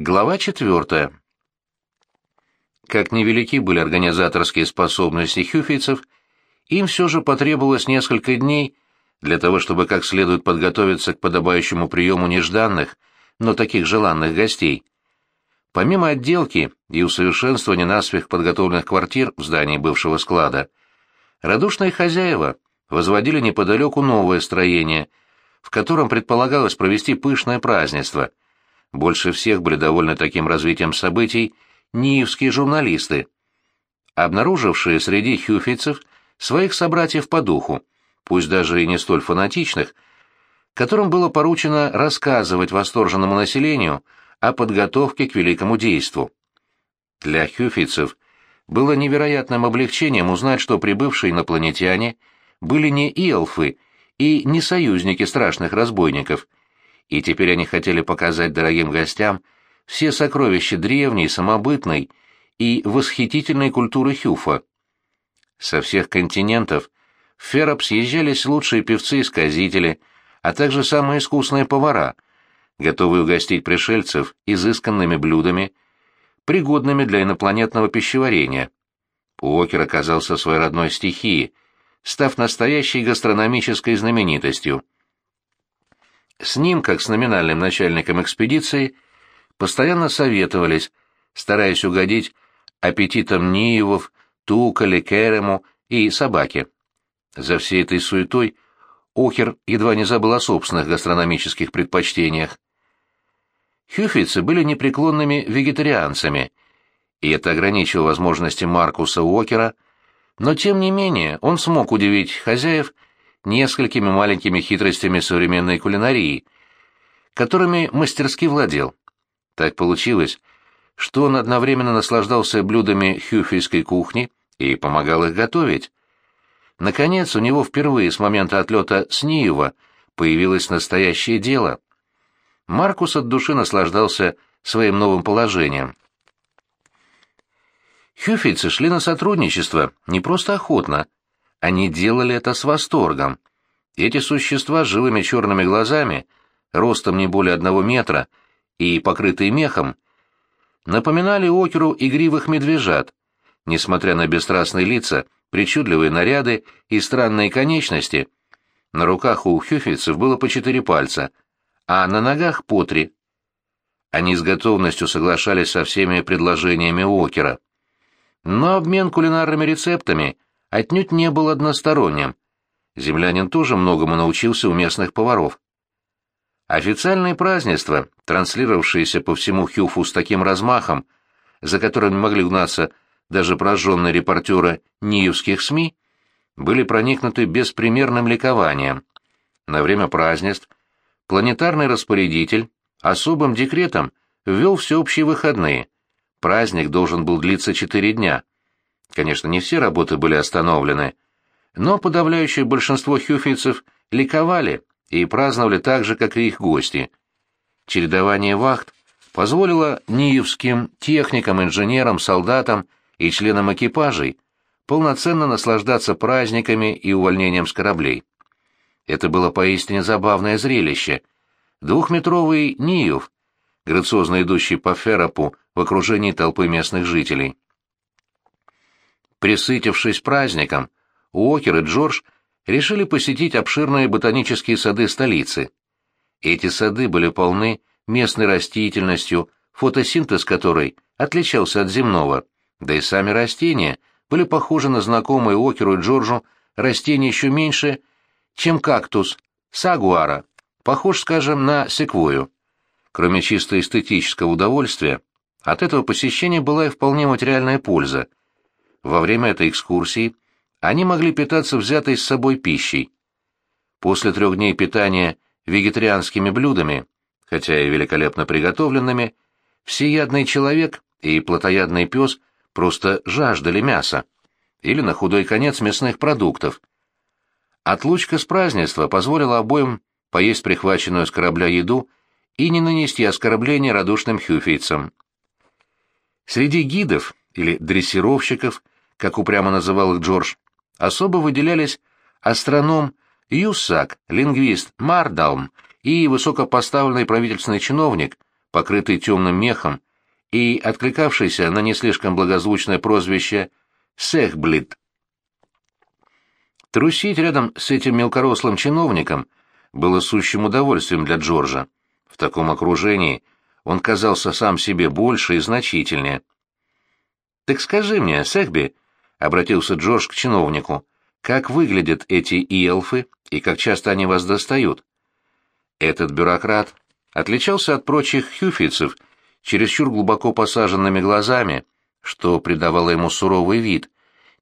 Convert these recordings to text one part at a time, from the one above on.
Глава четвертая. Как невелики были организаторские способности хюфийцев, им все же потребовалось несколько дней для того, чтобы как следует подготовиться к подобающему приему нежданных, но таких желанных гостей. Помимо отделки и усовершенствования наспех подготовленных квартир в здании бывшего склада, радушные хозяева возводили неподалеку новое строение, в котором предполагалось провести пышное празднество — больше всех были довольны таким развитием событий ниевские журналисты, обнаружившие среди хюфейцев своих собратьев по духу, пусть даже и не столь фанатичных, которым было поручено рассказывать восторженному населению о подготовке к великому действу. Для хюфейцев было невероятным облегчением узнать, что прибывшие инопланетяне были не иэлфы и не союзники страшных разбойников – и теперь они хотели показать дорогим гостям все сокровища древней, самобытной и восхитительной культуры Хюфа. Со всех континентов в Феррап съезжались лучшие певцы и сказители, а также самые искусные повара, готовые угостить пришельцев изысканными блюдами, пригодными для инопланетного пищеварения. Уокер оказался своей родной стихии, став настоящей гастрономической знаменитостью. С ним, как с номинальным начальником экспедиции, постоянно советовались, стараясь угодить аппетитам Ниевов, Тукале, Керему и собаке. За всей этой суетой Охер едва не забыл о собственных гастрономических предпочтениях. Хюфицы были непреклонными вегетарианцами, и это ограничило возможности Маркуса Уокера, но тем не менее он смог удивить хозяев несколькими маленькими хитростями современной кулинарии, которыми мастерски владел. Так получилось, что он одновременно наслаждался блюдами хюфельской кухни и помогал их готовить. Наконец, у него впервые с момента отлета с Ниева появилось настоящее дело. Маркус от души наслаждался своим новым положением. Хюфельцы шли на сотрудничество не просто охотно, они делали это с восторгом. Эти существа с живыми черными глазами, ростом не более одного метра и покрытые мехом, напоминали океру игривых медвежат, несмотря на бесстрастные лица, причудливые наряды и странные конечности. На руках у хюфельцев было по четыре пальца, а на ногах по три. Они с готовностью соглашались со всеми предложениями Окера. Но обмен кулинарными рецептами отнюдь не был односторонним. Землянин тоже многому научился у местных поваров. Официальные празднества, транслировавшиеся по всему Хюфу с таким размахом, за которым могли гнаться даже прожженные репортеры ниевских СМИ, были проникнуты беспримерным ликованием. На время празднеств планетарный распорядитель особым декретом ввел всеобщие выходные. Праздник должен был длиться четыре дня. Конечно, не все работы были остановлены, но подавляющее большинство хюфийцев ликовали и праздновали так же, как и их гости. Чередование вахт позволило ниевским техникам, инженерам, солдатам и членам экипажей полноценно наслаждаться праздниками и увольнением с кораблей. Это было поистине забавное зрелище. Двухметровый Ниев, грациозно идущий по Ферапу в окружении толпы местных жителей. Присытившись праздником, Уокер и Джордж решили посетить обширные ботанические сады столицы. Эти сады были полны местной растительностью, фотосинтез которой отличался от земного, да и сами растения были похожи на знакомые Уокеру и Джорджу растения еще меньше, чем кактус, сагуара, похож, скажем, на секвою. Кроме чисто эстетического удовольствия, от этого посещения была и вполне материальная польза. Во время этой экскурсии они могли питаться взятой с собой пищей. После трех дней питания вегетарианскими блюдами, хотя и великолепно приготовленными, всеядный человек и плотоядный пес просто жаждали мяса или на худой конец мясных продуктов. Отлучка с празднества позволила обоим поесть прихваченную с корабля еду и не нанести оскорбления радушным хюфейцам. Среди гидов или дрессировщиков, как упрямо называл их Джордж, особо выделялись астроном Юссак, лингвист Мардалм и высокопоставленный правительственный чиновник покрытый темным мехом и откликавшийся на не слишком благозвучное прозвище «Сехблит». Трусить рядом с этим мелкорослым чиновником было сущим удовольствием для Джорджа. В таком окружении он казался сам себе больше и значительнее. «Так скажи мне, Сехби», — обратился Джордж к чиновнику, — «как выглядят эти иелфы и как часто они вас достают?» Этот бюрократ отличался от прочих хюфицев чересчур глубоко посаженными глазами, что придавало ему суровый вид,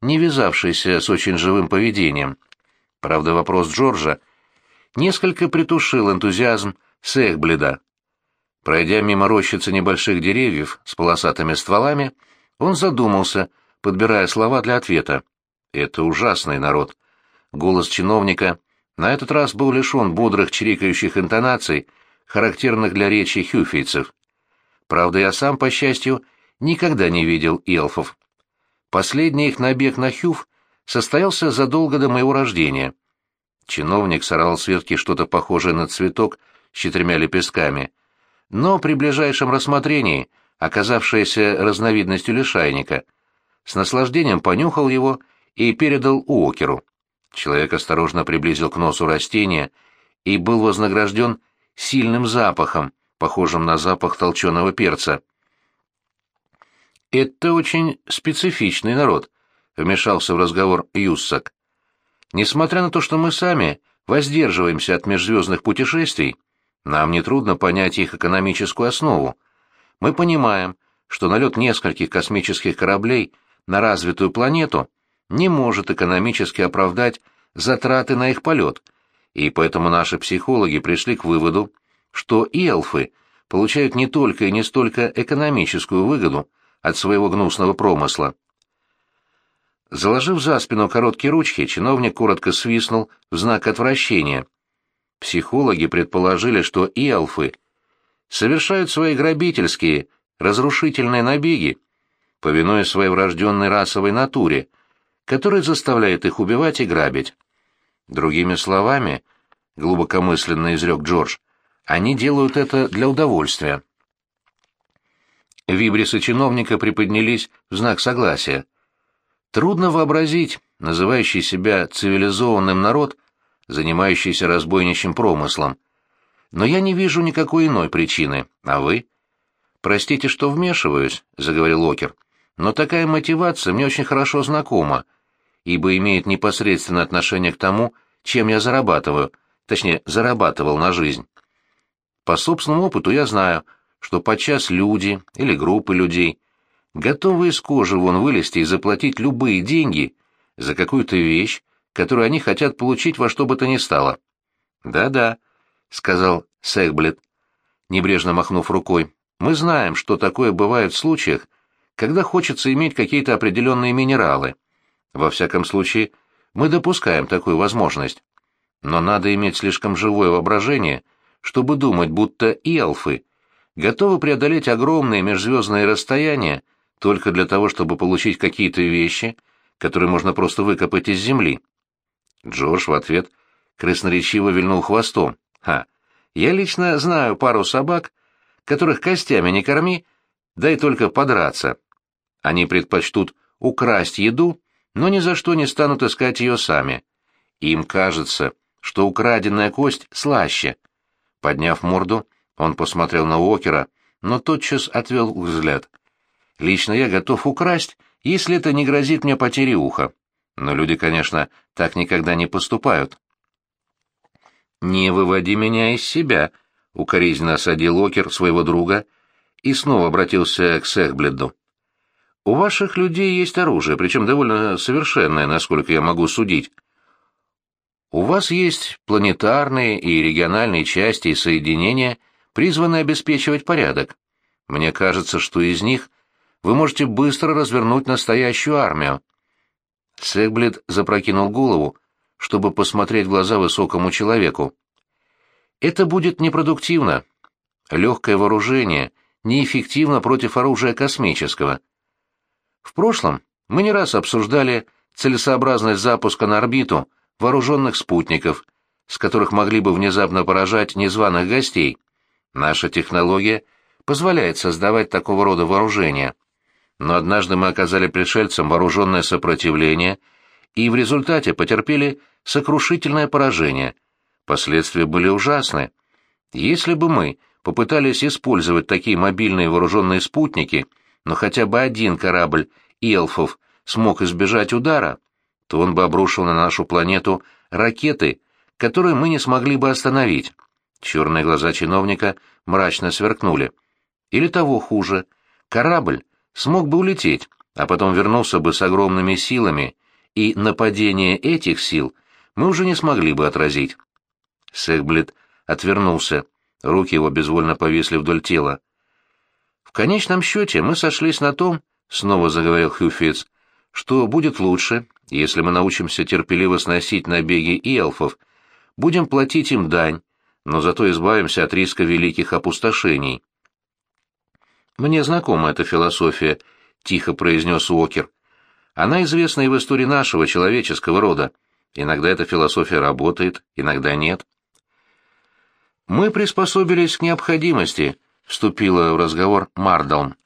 не вязавшийся с очень живым поведением. Правда, вопрос Джорджа несколько притушил энтузиазм Сехблида. Пройдя мимо рощицы небольших деревьев с полосатыми стволами, он задумался, подбирая слова для ответа. «Это ужасный народ». Голос чиновника на этот раз был лишен бодрых чирикающих интонаций, характерных для речи хюфийцев. Правда, я сам, по счастью, никогда не видел эльфов. Последний их набег на Хюф состоялся задолго до моего рождения. Чиновник сорвал с ветки что-то похожее на цветок с четырьмя лепестками, но при ближайшем рассмотрении, оказавшееся разновидностью лишайника, с наслаждением понюхал его и передал Уокеру. Человек осторожно приблизил к носу растения и был вознагражден сильным запахом, похожим на запах толченого перца. «Это очень специфичный народ», — вмешался в разговор Юссак. «Несмотря на то, что мы сами воздерживаемся от межзвездных путешествий, нам нетрудно понять их экономическую основу. Мы понимаем, что налет нескольких космических кораблей на развитую планету не может экономически оправдать затраты на их полет, и поэтому наши психологи пришли к выводу, что эльфы получают не только и не столько экономическую выгоду от своего гнусного промысла. Заложив за спину короткие ручки, чиновник коротко свистнул в знак отвращения. Психологи предположили, что эльфы совершают свои грабительские, разрушительные набеги, повинуясь своей врожденной расовой натуре, которая заставляет их убивать и грабить. Другими словами, глубокомысленно изрек Джордж, они делают это для удовольствия. Вибрисы чиновника приподнялись в знак согласия. Трудно вообразить называющий себя цивилизованным народ, занимающийся разбойничьим промыслом. Но я не вижу никакой иной причины, а вы? Простите, что вмешиваюсь, заговорил Локер, но такая мотивация мне очень хорошо знакома, ибо имеет непосредственное отношение к тому, чем я зарабатываю, точнее, зарабатывал на жизнь. По собственному опыту я знаю, что подчас люди или группы людей готовы из кожи вон вылезти и заплатить любые деньги за какую-то вещь, которую они хотят получить во что бы то ни стало. «Да-да», — сказал Сехблет, небрежно махнув рукой, — «мы знаем, что такое бывает в случаях, когда хочется иметь какие-то определенные минералы. Во всяком случае, мы допускаем такую возможность. Но надо иметь слишком живое воображение, чтобы думать, будто и эльфы готовы преодолеть огромные межзвездные расстояния только для того, чтобы получить какие-то вещи, которые можно просто выкопать из земли. Джордж в ответ красноречиво вильнул хвостом. «Ха! Я лично знаю пару собак, которых костями не корми, дай только подраться. Они предпочтут украсть еду, но ни за что не станут искать ее сами. Им кажется, что украденная кость слаще. Подняв морду, он посмотрел на Уокера, но тотчас отвел взгляд. «Лично я готов украсть, если это не грозит мне потерей уха. Но люди, конечно, так никогда не поступают». «Не выводи меня из себя», — укоризненно осадил Окер своего друга и снова обратился к Сехбледу. У ваших людей есть оружие, причем довольно совершенное, насколько я могу судить. У вас есть планетарные и региональные части и соединения, призванные обеспечивать порядок. Мне кажется, что из них вы можете быстро развернуть настоящую армию. Сегблет запрокинул голову, чтобы посмотреть в глаза высокому человеку. Это будет непродуктивно. Легкое вооружение неэффективно против оружия космического — в прошлом мы не раз обсуждали целесообразность запуска на орбиту вооруженных спутников, с которых могли бы внезапно поражать незваных гостей. Наша технология позволяет создавать такого рода вооружения. Но однажды мы оказали пришельцам вооруженное сопротивление и в результате потерпели сокрушительное поражение. Последствия были ужасны. Если бы мы попытались использовать такие мобильные вооруженные спутники, но хотя бы один корабль Элфов смог избежать удара, то он бы обрушил на нашу планету ракеты, которые мы не смогли бы остановить. Черные глаза чиновника мрачно сверкнули. Или того хуже, корабль смог бы улететь, а потом вернулся бы с огромными силами, и нападение этих сил мы уже не смогли бы отразить. Секблет отвернулся, руки его безвольно повисли вдоль тела. Конечном счете мы сошлись на том, — снова заговорил Хюфиц, — что будет лучше, если мы научимся терпеливо сносить набеги эльфов, будем платить им дань, но зато избавимся от риска великих опустошений. «Мне знакома эта философия», — тихо произнес Уокер. «Она известна и в истории нашего человеческого рода. Иногда эта философия работает, иногда нет». «Мы приспособились к необходимости», — вступила в разговор Мардалм.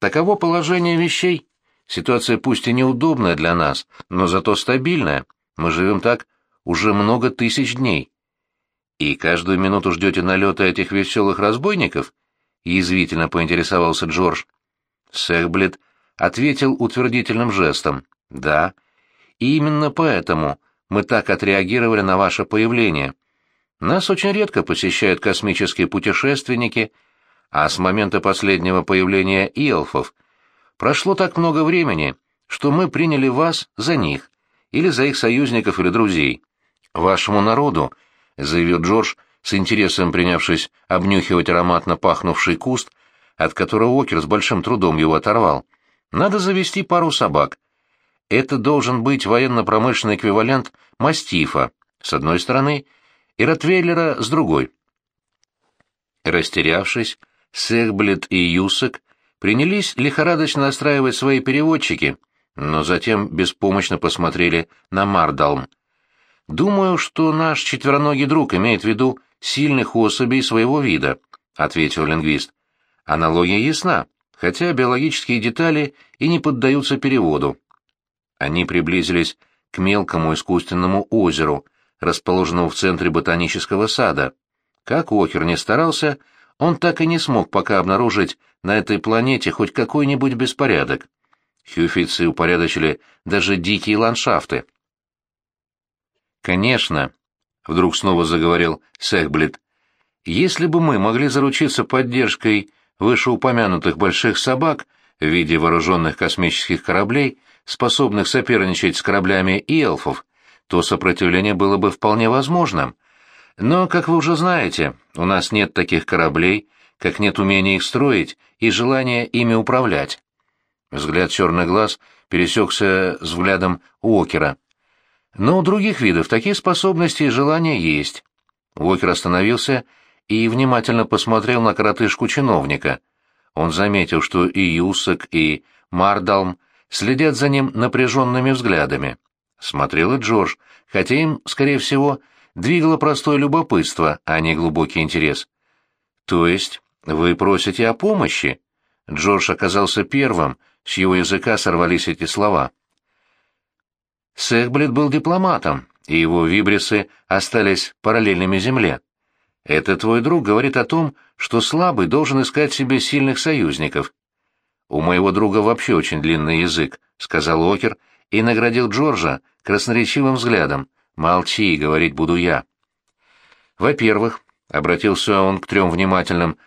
«Таково положение вещей. Ситуация пусть и неудобная для нас, но зато стабильная. Мы живем так уже много тысяч дней. И каждую минуту ждете налета этих веселых разбойников?» — язвительно поинтересовался Джордж. Сэхблет ответил утвердительным жестом. «Да. И именно поэтому мы так отреагировали на ваше появление. Нас очень редко посещают космические путешественники, а с момента последнего появления Иэлфов — Прошло так много времени, что мы приняли вас за них, или за их союзников или друзей. Вашему народу, — заявил Джордж, с интересом принявшись обнюхивать ароматно пахнувший куст, от которого Окер с большим трудом его оторвал, — надо завести пару собак. Это должен быть военно-промышленный эквивалент мастифа, с одной стороны, и ротвейлера с другой. Растерявшись, Сехблет и Юсек принялись лихорадочно настраивать свои переводчики, но затем беспомощно посмотрели на Мардалм. «Думаю, что наш четвероногий друг имеет в виду сильных особей своего вида», — ответил лингвист. «Аналогия ясна, хотя биологические детали и не поддаются переводу». Они приблизились к мелкому искусственному озеру, расположенному в центре ботанического сада. Как Уокер не старался, он так и не смог пока обнаружить на этой планете хоть какой-нибудь беспорядок. Хюфицы упорядочили даже дикие ландшафты. «Конечно», — вдруг снова заговорил Сехблит, — «если бы мы могли заручиться поддержкой вышеупомянутых больших собак в виде вооруженных космических кораблей, способных соперничать с кораблями и эльфов, то сопротивление было бы вполне возможным. Но, как вы уже знаете, у нас нет таких кораблей, как нет умения их строить и желания ими управлять. Взгляд черных глаз пересекся с взглядом Уокера. Но у других видов такие способности и желания есть. Уокер остановился и внимательно посмотрел на коротышку чиновника. Он заметил, что и Юсак, и Мардалм следят за ним напряженными взглядами. Смотрел и Джордж, хотя им, скорее всего, двигало простое любопытство, а не глубокий интерес. «То есть вы просите о помощи?» Джордж оказался первым, с его языка сорвались эти слова. Сехблет был дипломатом, и его вибрисы остались параллельными Земле. Это твой друг говорит о том, что слабый должен искать себе сильных союзников. У моего друга вообще очень длинный язык, сказал Окер и наградил Джорджа красноречивым взглядом. «Молчи, — говорить буду я». Во-первых, — обратился он к трем внимательным,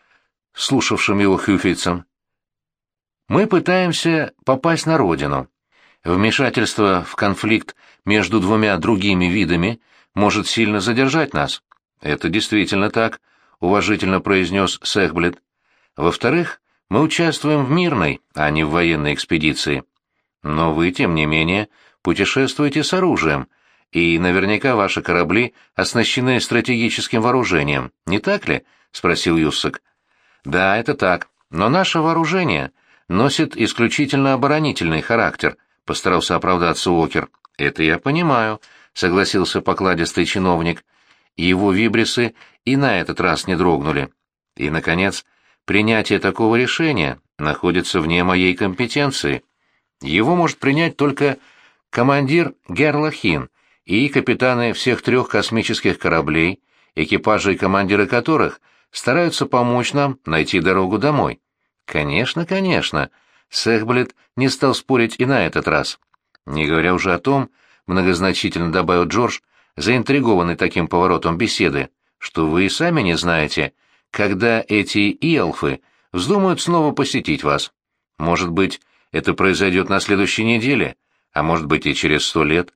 слушавшим его хюфейцам, — мы пытаемся попасть на родину. Вмешательство в конфликт между двумя другими видами может сильно задержать нас. Это действительно так, — уважительно произнес Сехблет. Во-вторых, мы участвуем в мирной, а не в военной экспедиции. Но вы, тем не менее, путешествуете с оружием — и наверняка ваши корабли оснащены стратегическим вооружением, не так ли? спросил Юссак. Да, это так. Но наше вооружение носит исключительно оборонительный характер, постарался оправдаться Уокер. Это я понимаю, согласился покладистый чиновник. Его вибрисы и на этот раз не дрогнули. И наконец, принятие такого решения находится вне моей компетенции. Его может принять только командир Герлахин и капитаны всех трех космических кораблей, экипажи и командиры которых стараются помочь нам найти дорогу домой. Конечно, конечно. Сехблет не стал спорить и на этот раз. Не говоря уже о том, многозначительно добавил Джордж, заинтригованный таким поворотом беседы, что вы и сами не знаете, когда эти иэлфы вздумают снова посетить вас. Может быть, это произойдет на следующей неделе, а может быть и через сто лет.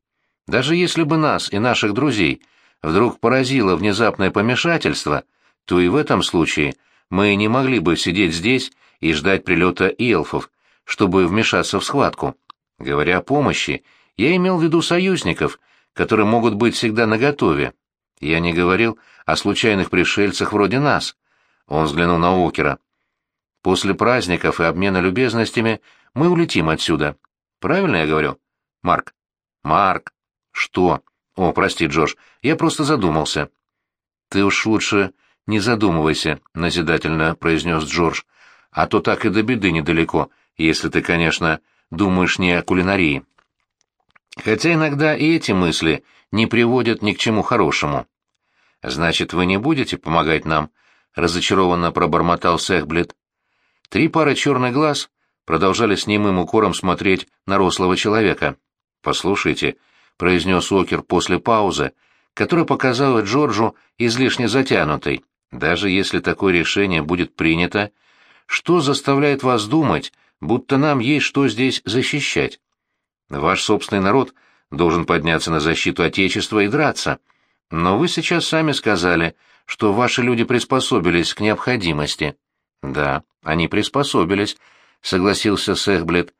Даже если бы нас и наших друзей вдруг поразило внезапное помешательство, то и в этом случае мы не могли бы сидеть здесь и ждать прилета иэлфов, чтобы вмешаться в схватку. Говоря о помощи, я имел в виду союзников, которые могут быть всегда наготове. Я не говорил о случайных пришельцах вроде нас. Он взглянул на Окера. После праздников и обмена любезностями мы улетим отсюда. Правильно я говорю? Марк. Марк. Что? О, прости, Джош, я просто задумался. Ты уж лучше не задумывайся, назидательно произнес Джордж. А то так и до беды недалеко, если ты, конечно, думаешь не о кулинарии. Хотя иногда и эти мысли не приводят ни к чему хорошему. Значит, вы не будете помогать нам? разочарованно пробормотал Сехблет. Три пары черных глаз продолжали с немым укором смотреть на рослого человека. «Послушайте», — произнес Окер после паузы, которая показала Джорджу излишне затянутой, «даже если такое решение будет принято, что заставляет вас думать, будто нам есть что здесь защищать? Ваш собственный народ должен подняться на защиту Отечества и драться. Но вы сейчас сами сказали, что ваши люди приспособились к необходимости». «Да, они приспособились», — согласился Сехблет.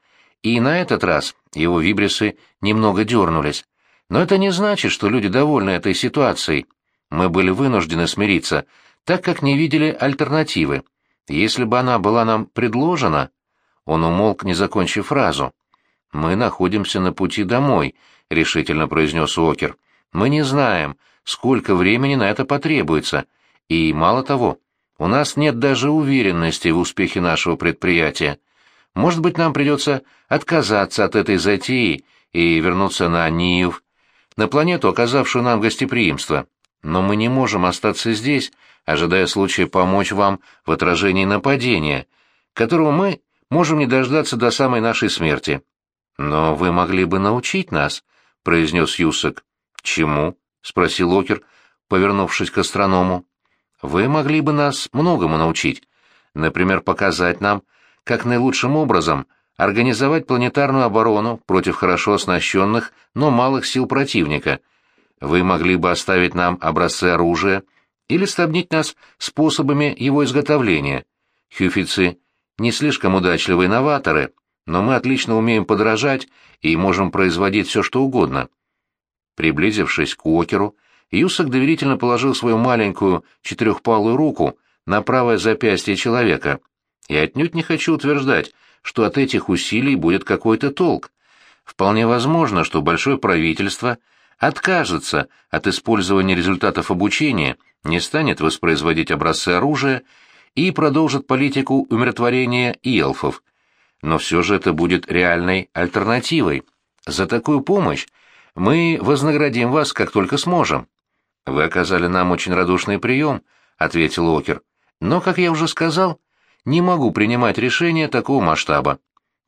И на этот раз его вибрисы немного дернулись. Но это не значит, что люди довольны этой ситуацией. Мы были вынуждены смириться, так как не видели альтернативы. Если бы она была нам предложена... Он умолк, не закончив фразу. «Мы находимся на пути домой», — решительно произнес Уокер. «Мы не знаем, сколько времени на это потребуется. И, мало того, у нас нет даже уверенности в успехе нашего предприятия. Может быть, нам придется отказаться от этой затеи и вернуться на Ниев, на планету, оказавшую нам гостеприимство. Но мы не можем остаться здесь, ожидая случая помочь вам в отражении нападения, которого мы можем не дождаться до самой нашей смерти. Но вы могли бы научить нас, — произнес Юсак. Чему? — спросил Окер, повернувшись к астроному. Вы могли бы нас многому научить. Например, показать нам, как наилучшим образом организовать планетарную оборону против хорошо оснащенных, но малых сил противника. Вы могли бы оставить нам образцы оружия или снабдить нас способами его изготовления. Хюфицы не слишком удачливые новаторы, но мы отлично умеем подражать и можем производить все, что угодно. Приблизившись к Уокеру, Юсак доверительно положил свою маленькую четырехпалую руку на правое запястье человека. Я отнюдь не хочу утверждать, что от этих усилий будет какой-то толк. Вполне возможно, что большое правительство откажется от использования результатов обучения, не станет воспроизводить образцы оружия и продолжит политику умиротворения иелфов. Но все же это будет реальной альтернативой. За такую помощь мы вознаградим вас, как только сможем. «Вы оказали нам очень радушный прием», — ответил Окер. «Но, как я уже сказал, не могу принимать решения такого масштаба».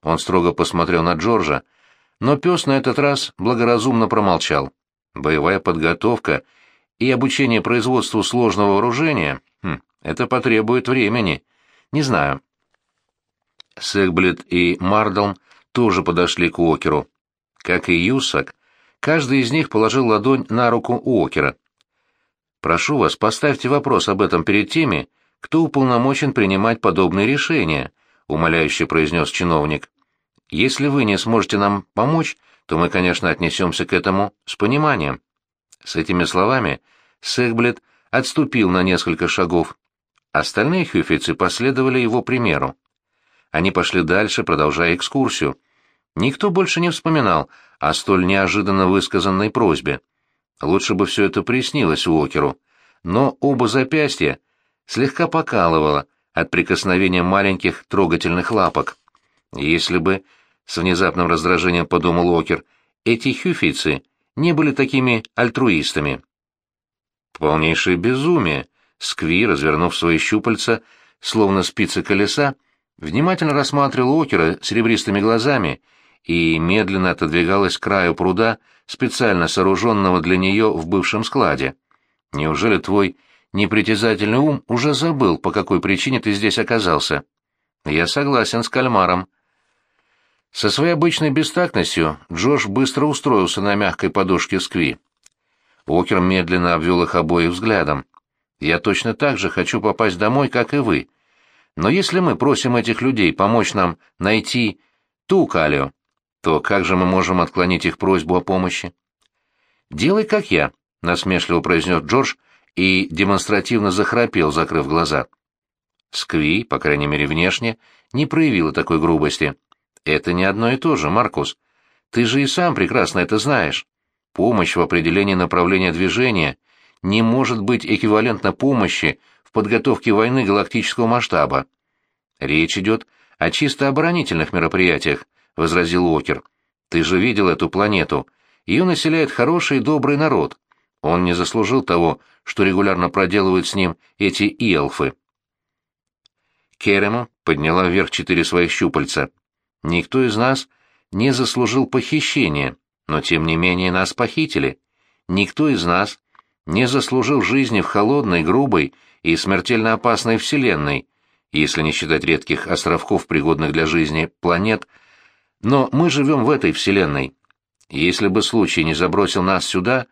Он строго посмотрел на Джорджа, но пес на этот раз благоразумно промолчал. Боевая подготовка и обучение производству сложного вооружения хм, это потребует времени. Не знаю. Секблет и Мардалм тоже подошли к Уокеру. Как и Юсак, каждый из них положил ладонь на руку Уокера. Прошу вас, поставьте вопрос об этом перед теми, кто уполномочен принимать подобные решения, умоляюще произнес чиновник. Если вы не сможете нам помочь, то мы, конечно, отнесемся к этому с пониманием. С этими словами Сехблет отступил на несколько шагов. Остальные хюфицы последовали его примеру. Они пошли дальше, продолжая экскурсию. Никто больше не вспоминал о столь неожиданно высказанной просьбе. Лучше бы все это приснилось Уокеру, но оба запястья слегка покалывало от прикосновения маленьких трогательных лапок. Если бы, с внезапным раздражением подумал Окер, эти хюфийцы не были такими альтруистами. Полнейшее безумие. Скви, развернув свои щупальца, словно спицы колеса, внимательно рассматривал Окера серебристыми глазами и медленно отодвигалась к краю пруда, специально сооруженного для нее в бывшем складе. Неужели твой непритязательный ум уже забыл, по какой причине ты здесь оказался? Я согласен с кальмаром. Со своей обычной бестактностью Джош быстро устроился на мягкой подушке скви. Окер медленно обвел их обоих взглядом. «Я точно так же хочу попасть домой, как и вы. Но если мы просим этих людей помочь нам найти ту Калио, то как же мы можем отклонить их просьбу о помощи?» «Делай, как я», — насмешливо произнес Джордж и демонстративно захрапел, закрыв глаза. Скви, по крайней мере внешне, не проявила такой грубости. «Это не одно и то же, Маркус. Ты же и сам прекрасно это знаешь. Помощь в определении направления движения не может быть эквивалентна помощи в подготовке войны галактического масштаба. Речь идет о чисто оборонительных мероприятиях, — возразил Уокер. Ты же видел эту планету. Ее населяет хороший и добрый народ. Он не заслужил того, что регулярно проделывают с ним эти иэлфы. Керема подняла вверх четыре своих щупальца. Никто из нас не заслужил похищения, но тем не менее нас похитили. Никто из нас не заслужил жизни в холодной, грубой и смертельно опасной вселенной, если не считать редких островков, пригодных для жизни, планет, но мы живем в этой вселенной. Если бы случай не забросил нас сюда,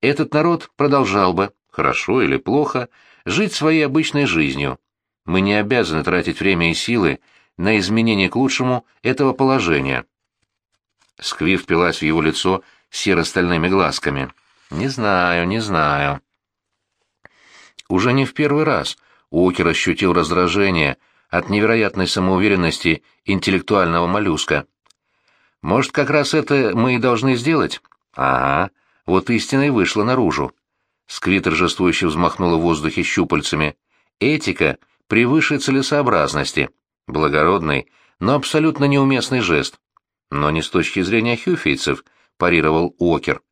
этот народ продолжал бы, хорошо или плохо, жить своей обычной жизнью. Мы не обязаны тратить время и силы на изменение к лучшему этого положения. Скви впилась в его лицо серо-стальными глазками. «Не знаю, не знаю». Уже не в первый раз Уокер ощутил раздражение от невероятной самоуверенности интеллектуального моллюска. «Может, как раз это мы и должны сделать?» «Ага, вот истина и вышла наружу». Скви торжествующе взмахнула в воздухе щупальцами. «Этика превыше целесообразности. Благородный, но абсолютно неуместный жест. Но не с точки зрения хюфейцев, парировал Уокер.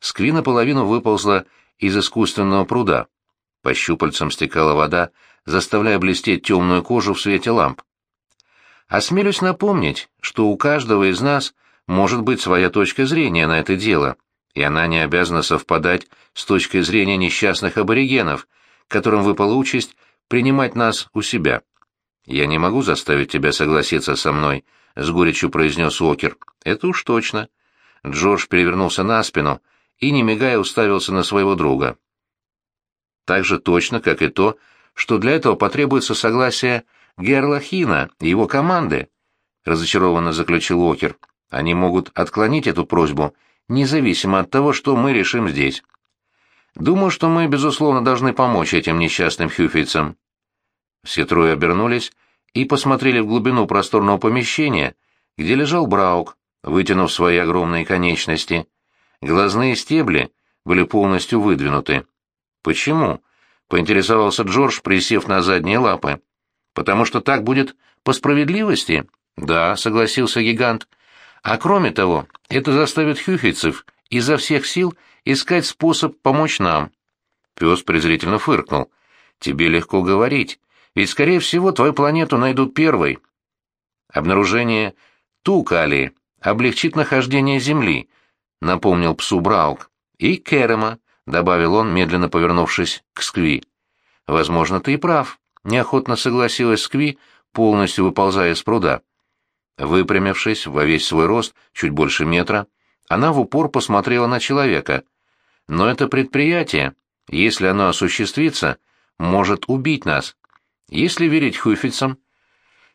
Скви наполовину выползла из искусственного пруда. По щупальцам стекала вода, заставляя блестеть темную кожу в свете ламп. Осмелюсь напомнить, что у каждого из нас может быть своя точка зрения на это дело, и она не обязана совпадать с точкой зрения несчастных аборигенов, которым выпала участь принимать нас у себя. «Я не могу заставить тебя согласиться со мной», — с горечью произнес Уокер. «Это уж точно». Джордж перевернулся на спину и, не мигая, уставился на своего друга. Так же точно, как и то, что для этого потребуется согласие Герлахина и его команды, — разочарованно заключил Уокер. Они могут отклонить эту просьбу, независимо от того, что мы решим здесь. Думаю, что мы, безусловно, должны помочь этим несчастным хюфейцам. Все трое обернулись и посмотрели в глубину просторного помещения, где лежал Браук, вытянув свои огромные конечности. Глазные стебли были полностью выдвинуты. «Почему?» — поинтересовался Джордж, присев на задние лапы. «Потому что так будет по справедливости?» «Да», — согласился гигант. «А кроме того, это заставит хюфицев изо всех сил искать способ помочь нам». Пес презрительно фыркнул. «Тебе легко говорить, ведь, скорее всего, твою планету найдут первой. Обнаружение Тукали облегчит нахождение Земли, напомнил псу Браук. И Керема, добавил он, медленно повернувшись к Скви. Возможно, ты и прав, неохотно согласилась Скви, полностью выползая из пруда. Выпрямившись во весь свой рост, чуть больше метра, она в упор посмотрела на человека. Но это предприятие, если оно осуществится, может убить нас. Если верить Хуфицам,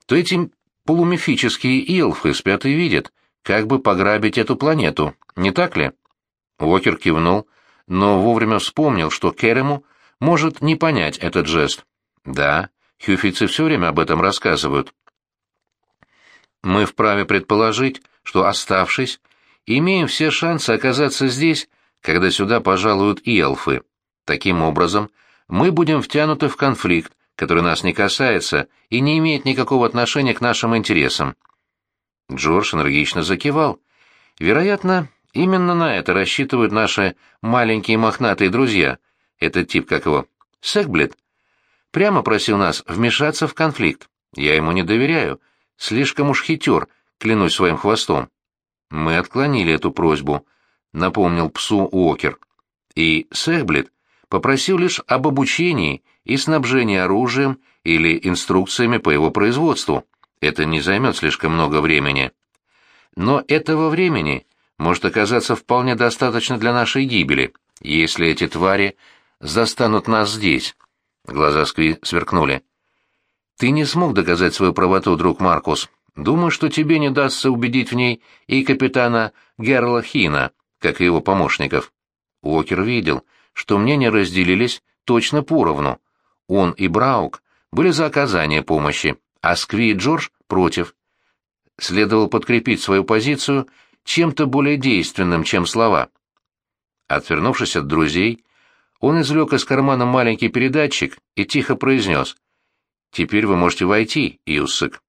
то эти полумифические илфы спят и видят, как бы пограбить эту планету, не так ли? Уокер кивнул, но вовремя вспомнил, что Керему может не понять этот жест. Да, хюфицы все время об этом рассказывают. Мы вправе предположить, что, оставшись, имеем все шансы оказаться здесь, когда сюда пожалуют и эльфы. Таким образом, мы будем втянуты в конфликт, который нас не касается и не имеет никакого отношения к нашим интересам. Джордж энергично закивал. Вероятно, именно на это рассчитывают наши маленькие мохнатые друзья. Этот тип, как его, Секблет, прямо просил нас вмешаться в конфликт. Я ему не доверяю, слишком уж хитер, клянусь своим хвостом. Мы отклонили эту просьбу, напомнил псу Уокер. И Секблет попросил лишь об обучении и снабжении оружием или инструкциями по его производству. Это не займет слишком много времени. Но этого времени может оказаться вполне достаточно для нашей гибели, если эти твари застанут нас здесь. Глаза Скви сверкнули. Ты не смог доказать свою правоту, друг Маркус. Думаю, что тебе не дастся убедить в ней и капитана Герла Хина, как и его помощников. Уокер видел, что мнения разделились точно поровну. Он и Браук были за оказание помощи, а Скви и Джордж против. Следовало подкрепить свою позицию чем-то более действенным, чем слова. Отвернувшись от друзей, он извлек из кармана маленький передатчик и тихо произнес. «Теперь вы можете войти, Юссек».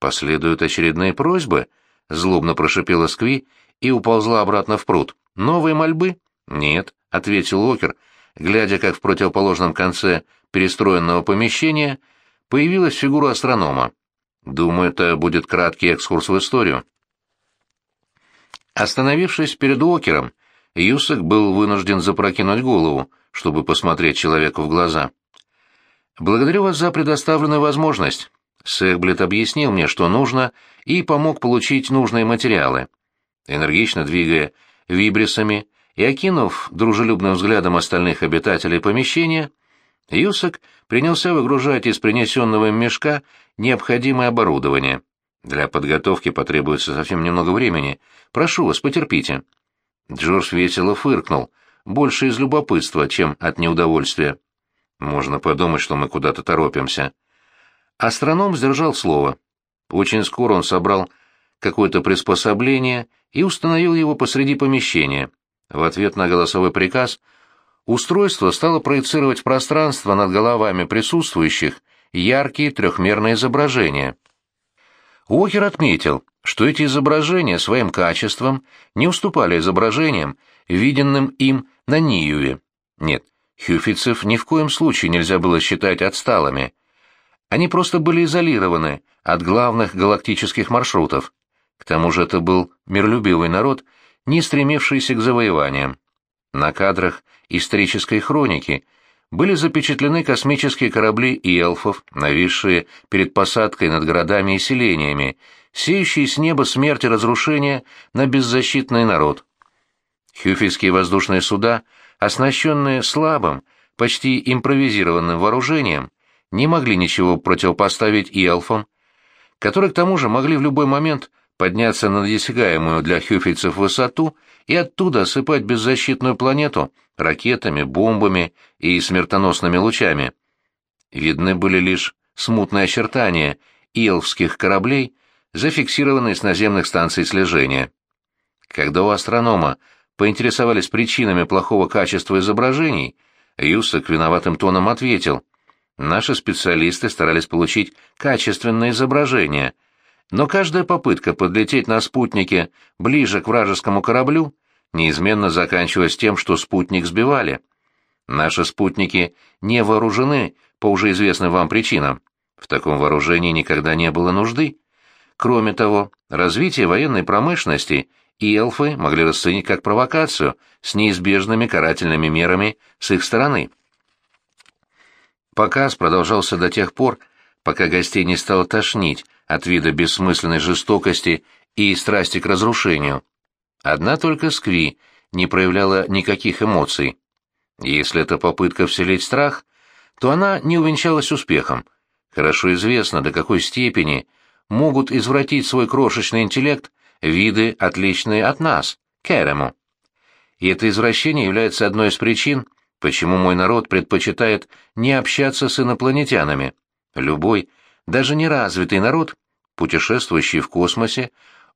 «Последуют очередные просьбы?» — злобно прошипела Скви и уползла обратно в пруд. «Новые мольбы?» «Нет», — ответил Окер, глядя, как в противоположном конце перестроенного помещения появилась фигура астронома. «Думаю, это будет краткий экскурс в историю». Остановившись перед Окером, Юсак был вынужден запрокинуть голову, чтобы посмотреть человеку в глаза. «Благодарю вас за предоставленную возможность. Сэкблет объяснил мне, что нужно, и помог получить нужные материалы». Энергично двигая вибрисами и окинув дружелюбным взглядом остальных обитателей помещения, Юсак принялся выгружать из принесенного им мешка необходимое оборудование. Для подготовки потребуется совсем немного времени. Прошу вас, потерпите. Джордж весело фыркнул, больше из любопытства, чем от неудовольствия. Можно подумать, что мы куда-то торопимся. Астроном сдержал слово. Очень скоро он собрал какое-то приспособление и установил его посреди помещения. В ответ на голосовой приказ устройство стало проецировать в пространство над головами присутствующих яркие трехмерные изображения. Уокер отметил, что эти изображения своим качеством не уступали изображениям, виденным им на Ниюве. Нет, хюфицев ни в коем случае нельзя было считать отсталыми. Они просто были изолированы от главных галактических маршрутов. К тому же это был миролюбивый народ, не стремившийся к завоеваниям. На кадрах исторической хроники были запечатлены космические корабли и эльфов, нависшие перед посадкой над городами и селениями, сеющие с неба смерть и разрушение на беззащитный народ. Хюфельские воздушные суда, оснащенные слабым, почти импровизированным вооружением, не могли ничего противопоставить и эльфам, которые к тому же могли в любой момент подняться на досягаемую для хюфельцев высоту и оттуда осыпать беззащитную планету ракетами, бомбами и смертоносными лучами. Видны были лишь смутные очертания иловских кораблей, зафиксированные с наземных станций слежения. Когда у астронома поинтересовались причинами плохого качества изображений, Юсак виноватым тоном ответил, «Наши специалисты старались получить качественное изображение, но каждая попытка подлететь на спутнике ближе к вражескому кораблю неизменно заканчивалась тем, что спутник сбивали. Наши спутники не вооружены по уже известным вам причинам. В таком вооружении никогда не было нужды. Кроме того, развитие военной промышленности и эльфы могли расценить как провокацию с неизбежными карательными мерами с их стороны. Показ продолжался до тех пор, пока гостей не стало тошнить от вида бессмысленной жестокости и страсти к разрушению. Одна только Скви не проявляла никаких эмоций. Если это попытка вселить страх, то она не увенчалась успехом. Хорошо известно, до какой степени могут извратить свой крошечный интеллект виды, отличные от нас, Керему. И это извращение является одной из причин, почему мой народ предпочитает не общаться с инопланетянами. Любой, даже неразвитый народ, путешествующий в космосе,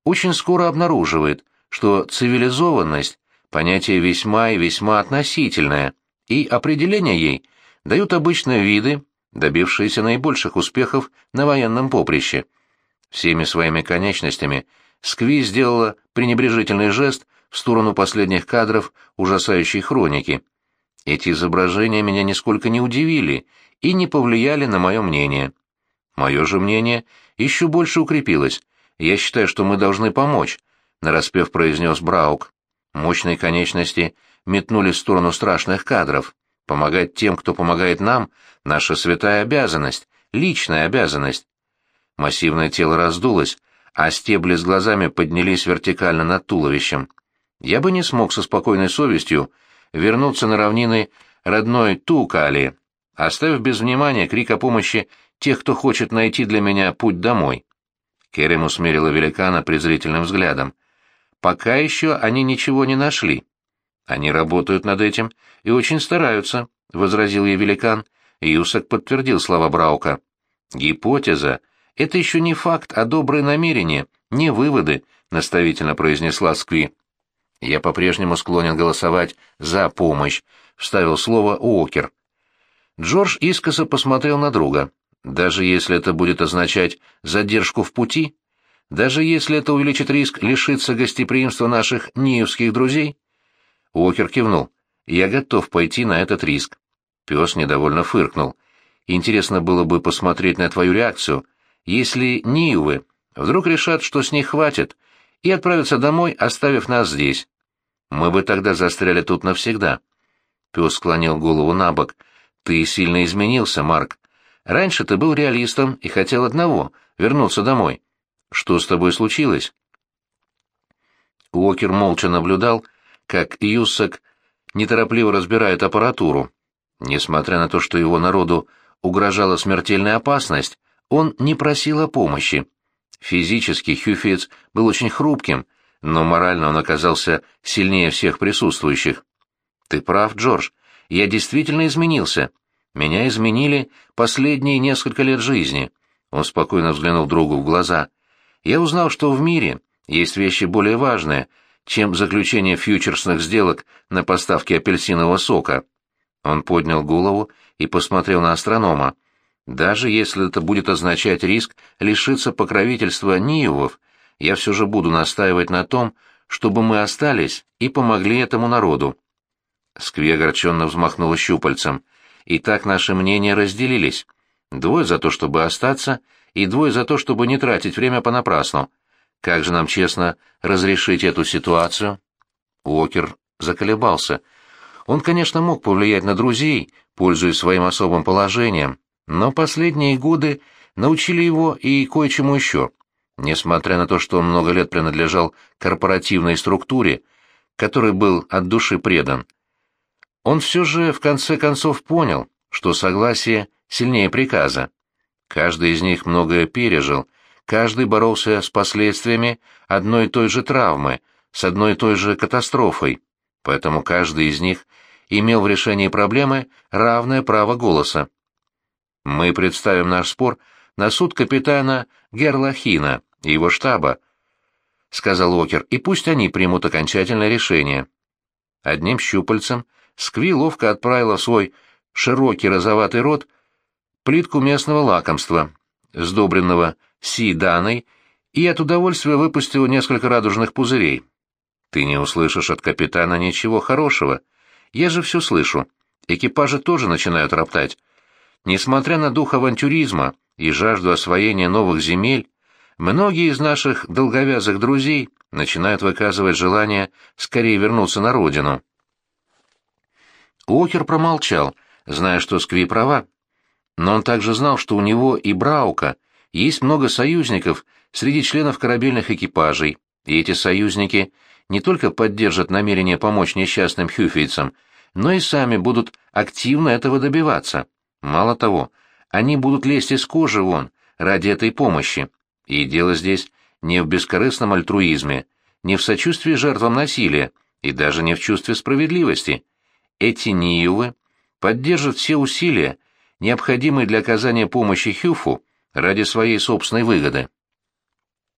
очень скоро обнаруживает, что цивилизованность – понятие весьма и весьма относительное, и определение ей дают обычно виды, добившиеся наибольших успехов на военном поприще. Всеми своими конечностями Скви сделала пренебрежительный жест в сторону последних кадров ужасающей хроники. Эти изображения меня нисколько не удивили и не повлияли на мое мнение. Мое же мнение еще больше укрепилось. Я считаю, что мы должны помочь, — нараспев произнес Браук. Мощные конечности метнули в сторону страшных кадров. Помогать тем, кто помогает нам, — наша святая обязанность, личная обязанность. Массивное тело раздулось, а стебли с глазами поднялись вертикально над туловищем. Я бы не смог со спокойной совестью вернуться на равнины родной Тукали, оставив без внимания крик о помощи тех, кто хочет найти для меня путь домой. Керем усмирила великана презрительным взглядом. Пока еще они ничего не нашли. Они работают над этим и очень стараются, — возразил ей великан. Юсак подтвердил слова Браука. Гипотеза — это еще не факт, а добрые намерения, не выводы, — наставительно произнесла Скви. Я по-прежнему склонен голосовать за помощь, — вставил слово Уокер. Джордж искоса посмотрел на друга. Даже если это будет означать задержку в пути, даже если это увеличит риск лишиться гостеприимства наших ниевских друзей? Уокер кивнул. Я готов пойти на этот риск. Пес недовольно фыркнул. Интересно было бы посмотреть на твою реакцию, если Ниевы вдруг решат, что с них хватит, и отправятся домой, оставив нас здесь. Мы бы тогда застряли тут навсегда. Пес склонил голову на бок. Ты сильно изменился, Марк. Раньше ты был реалистом и хотел одного — вернуться домой. Что с тобой случилось?» Уокер молча наблюдал, как Юссак неторопливо разбирает аппаратуру. Несмотря на то, что его народу угрожала смертельная опасность, он не просил о помощи. Физически Хюфиц был очень хрупким, но морально он оказался сильнее всех присутствующих. «Ты прав, Джордж, я действительно изменился. Меня изменили последние несколько лет жизни. Он спокойно взглянул другу в глаза. Я узнал, что в мире есть вещи более важные, чем заключение фьючерсных сделок на поставки апельсинового сока. Он поднял голову и посмотрел на астронома. Даже если это будет означать риск лишиться покровительства Ниевов, я все же буду настаивать на том, чтобы мы остались и помогли этому народу. Скви огорченно взмахнула щупальцем — и так наши мнения разделились. Двое за то, чтобы остаться, и двое за то, чтобы не тратить время понапрасну. Как же нам честно разрешить эту ситуацию? Уокер заколебался. Он, конечно, мог повлиять на друзей, пользуясь своим особым положением, но последние годы научили его и кое-чему еще. Несмотря на то, что он много лет принадлежал корпоративной структуре, которой был от души предан, он все же в конце концов понял, что согласие сильнее приказа. Каждый из них многое пережил, каждый боролся с последствиями одной и той же травмы, с одной и той же катастрофой, поэтому каждый из них имел в решении проблемы равное право голоса. Мы представим наш спор на суд капитана Герлахина и его штаба, — сказал Окер, — и пусть они примут окончательное решение. Одним щупальцем — Скви ловко отправила в свой широкий розоватый рот плитку местного лакомства, сдобренного си-даной, и от удовольствия выпустила несколько радужных пузырей. Ты не услышишь от капитана ничего хорошего. Я же все слышу. Экипажи тоже начинают роптать. Несмотря на дух авантюризма и жажду освоения новых земель, многие из наших долговязых друзей начинают выказывать желание скорее вернуться на родину. Уокер промолчал, зная, что Скви права. Но он также знал, что у него и Браука есть много союзников среди членов корабельных экипажей, и эти союзники не только поддержат намерение помочь несчастным хюфейцам, но и сами будут активно этого добиваться. Мало того, они будут лезть из кожи вон ради этой помощи. И дело здесь не в бескорыстном альтруизме, не в сочувствии жертвам насилия и даже не в чувстве справедливости эти Ниювы поддержат все усилия, необходимые для оказания помощи Хюфу ради своей собственной выгоды.